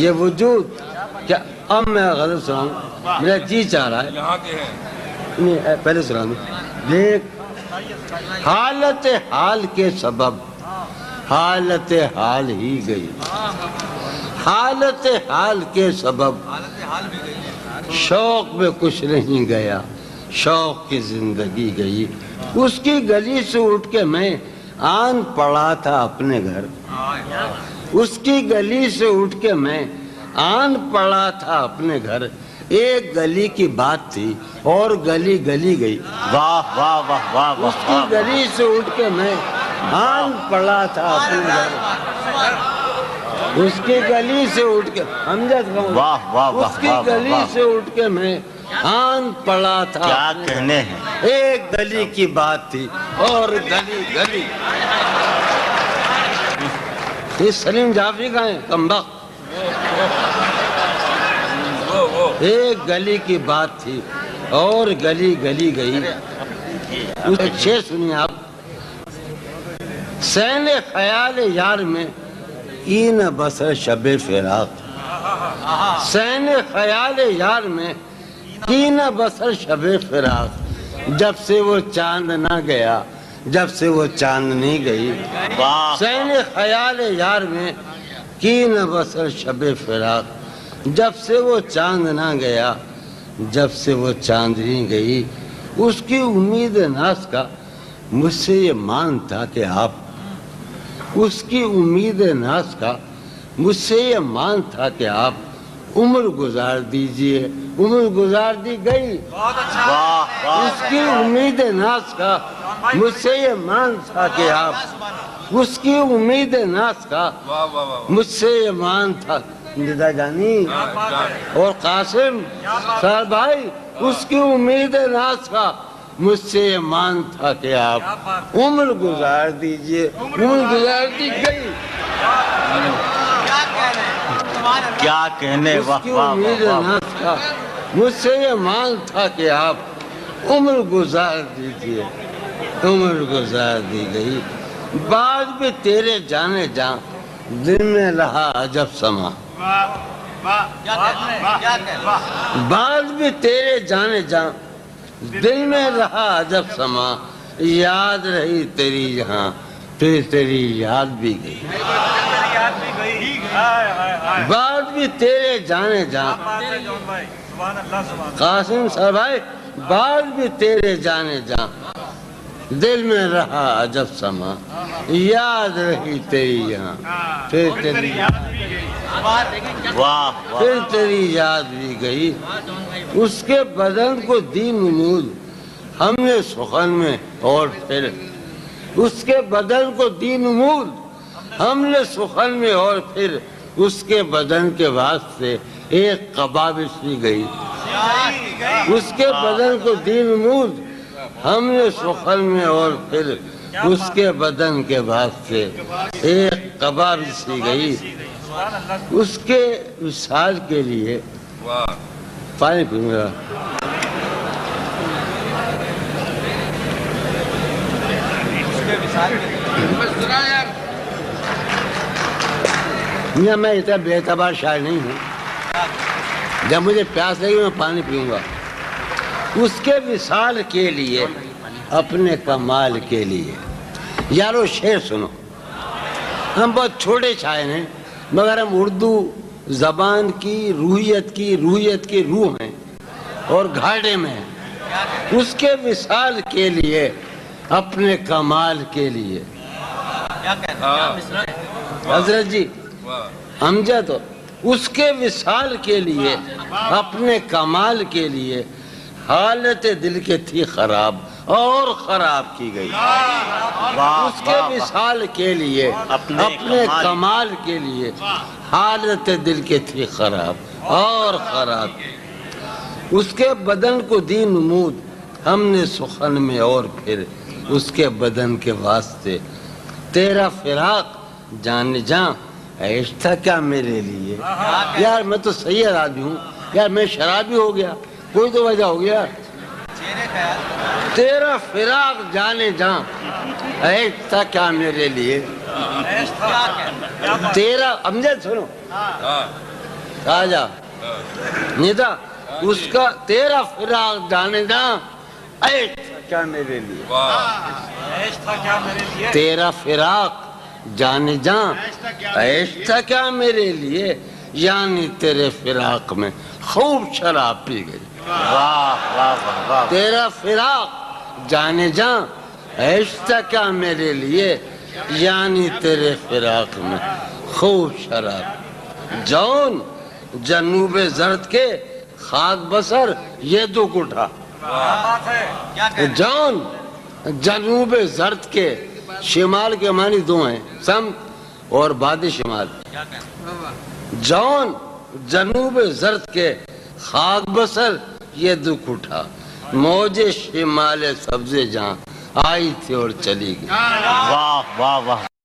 یہ وجود کیا اب میں غلط سناؤں میرا جی چاہ رہا ہے۔ نہیں پہلے سنا دوں دیکھ حالت حال کے سبب حالت حال ہی گئی۔ حالت حال کے سبب شوق میں کچھ نہیں گیا۔ شوق کی زندگی گئی۔ اس کی گلی سے اٹھ کے میں آن پڑا تھا اپنے گھر۔ اس کی گلی سے اٹھ کے میں آن پڑا تھا اپنے گھر۔ ایک گلی کی بات تھی اور گلی گلی گئی۔ واہ واہ واہ واہ اس کی گلی سے اٹھ کے میں آن پڑا تھا اپنے گھر۔ اس کی گلی سے اٹھ کے امجد کہوں۔ واہ واہ واہ اس کی گلی سے اٹھ کے میں آن پڑا تھا کیا۔ کہنے ہیں؟ ایک گلی کی بات تھی اور گلی گلی۔ یہ سلیم جعفری کا ہے کمبخت ایک گلی کی بات تھی، اور گلی گلی گئی۔ اس شعر سنیے آپ۔ سین خیال یار میں این بسر شب فراق۔ سین خیال یار میں این بسر شب فراق۔ جب سے وہ چاند نہ گیا جب سے وہ چاندنی گئی۔ سین خیال یار میں کی نہ بسر شب فراق۔ جب سے وہ چاند نہ گیا جب سے وہ چاندنی گئی اس کی امید ناس کا مجھ سے یہ مان تھا کہ آپ اس کی امید ناس کا مجھ سے یہ مان تھا کہ آپ عمر گزار دیجیے۔ عمر گزار دی گئی۔ اس کی امید ناس کا مجھ سے یہ مان تھا کہ آپ اس کی امید ناس کا مجھ سے یہ مان تھا۔ ندا جانی اور قاسم سر بھائی اس کی امید ناس کا مجھ سے یہ مان تھا کہ آپ عمر گزار دیجیے۔ عمر گزار دی گئی۔ کیا کہنے؟ اس واہ کی واہ امید واہ واہ۔ ناس کا مجھ سے یہ مان تھا کہ آپ عمر گزار دیجیے۔ عمر گزار دی گئی۔ بعد بھی تیرے جانے جاں دل میں رہا عجب سما۔ بعد بھی تیرے جانے جاں دل میں رہا عجب سما۔ یاد رہی تیری یہاں، پھر تیری یاد بھی گئی۔ بعد بھی تیرے جانے جاں۔ قاسم صاحب بھائی بعد بھی تیرے جانے جاں۔ دل میں رہا عجب سما یاد رہی تیری یہاں پھر تیری واہ واہ۔ پھر تیری یاد بھی گئی۔ اس کے بدن کو دی نمود ہم نے سخن میں اور پھر اس کے بدن کو دی نمود ہم نے سخن میں اور پھر اس کے بدن کے واسطے ایک قبابش بھی گئی۔ اس کے بدن کو دی نمود ہم نے سخن میں اور پھر اس کے بدن کے واسطے ایک قبابش بھی گئی۔ اس کے وصال کے لیے پانی پیوں گا میں اتنا بے اعتبار شاعر نہیں ہوں۔ جب مجھے پیاس لگی میں پانی پیوں گا۔ اس کے وصال کے لیے، اپنے کمال کے لیے۔ یارو، شعر سنو۔ ہم بہت چھوٹے شاعر ہیں، مگر ہم اردو زبان کی، روحیت کی روحیت کی روح ہیں اور گھاٹے میں ہیں۔ اس کے وصال کے لیے، اپنے کمال کے لیے۔ حضرت جی واہ امجد اس کے وصال کے لیے، اپنے کمال کے لیے حالت دل کے تھی خراب اور خراب کی گئی۔ اس کے مثال کے لیے اپنے کمال- کے لیے حالت دل کے تھی خراب اور خراب۔ اس کے بدن کو دی نمود۔ ہم نے سخن میں اور پھر اس کے بدن کے واسطے۔ تیرا فراق جان جان عیش تھا کیا میرے لیے؟ یار میں تو صحیح آدمی ہوں۔ یار میں شرابی ہو گیا۔ کوئی تو وجہ ہو گیا تیرا فراق جانے جان عیش تھا کیا میرے لیے؟ تیرا امجد سنو۔ ہاں۔ آ جا۔ ندا اس کا تیرا فراق جانے جا عیش تھا کیا میرے لیے؟ تیرا فراق جانے جا عیش تھا کیا میرے لیے؟ یعنی تیرے فراق میں خوب شراب پی گئی۔ واہ واہ واہ تیرا فراق جانے جا عیش تھا کیا میرے لیے؟ یعنی تیرے فراق میں خوب شراب۔ جون، جنوب زرد کے خاک بسر، یہ دکھ اٹھا۔ جون، جنوب زرد کے شمال کے معنی دو ہیں، سم اور باد شمال۔ جون، جنوب زرد کے خاک بسر یہ دکھ اٹھا۔ موج شمال سبز جہاں آئی تھی اور چلی گئی۔ واہ واہ واہ۔